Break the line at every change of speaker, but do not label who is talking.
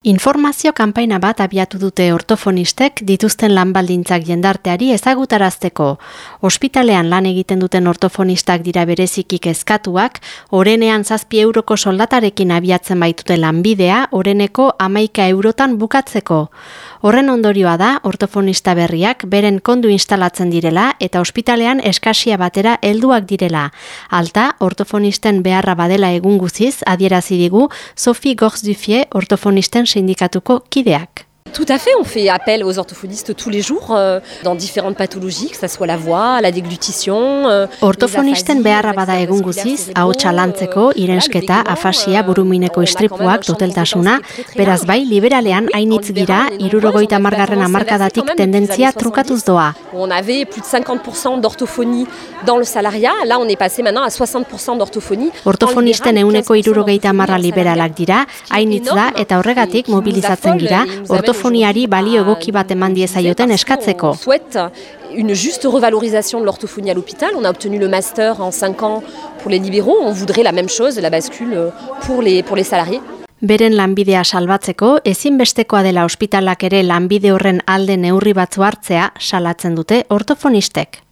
Informazio kanpaina bat abiatu dute ortofonistek dituzten lanbaldintzak jendarteari ezagutarazteko. Ospitalean lan egiten duten ortofonistak dira berezikik ezkatuak, orenean zazpi euroko soldatarekin abiatzen baitute lanbidea, oreneko amaika eurotan bukatzeko. Horren ondorioa da, ortofonista berriak beren kondu instalatzen direla eta ospitalean eskasia batera helduak direla. Alta, ortofonisten beharra badela egun guziz, adierazi digu, Sophie Gorzdufie ortofonisten sindikatuko kideak.
Tout à fait, on fait appel aux orthophonistes tous les jours euh, dans différentes pathologies, que ce soit la voix, la déglutition.
Euh, Ortofonisten beharra bada egun guziz, hau txalantzeko, irensketa, afasia, burumineko istripuak, duteltasuna, beraz bai, liberalean hainitz gira, irurogoita margarren amarkadatik tendentzia trukatuz doa.
On avait plus de 50% d'orthophonie dans le salariat, là on est passé maintenant à 60% d'orthophonie.
Ortofonisten euneko irurogeita marra liberalak dira, hainitz da eta horregatik mobilizatzen gira, ortofonisten ortofoniari balio egoki bat eman diezaioten eskatzeko.
une juste revalorisation de l'orthophonie à l'hôpital. On a obtenu le master en 5 ans pour les libéraux. On voudrait la même chose, la bascule pour les, pour les salariés.
Beren lanbidea salbatzeko, ezinbestekoa dela ospitalak ere lanbide horren alde neurri batzu hartzea salatzen dute ortofonistek.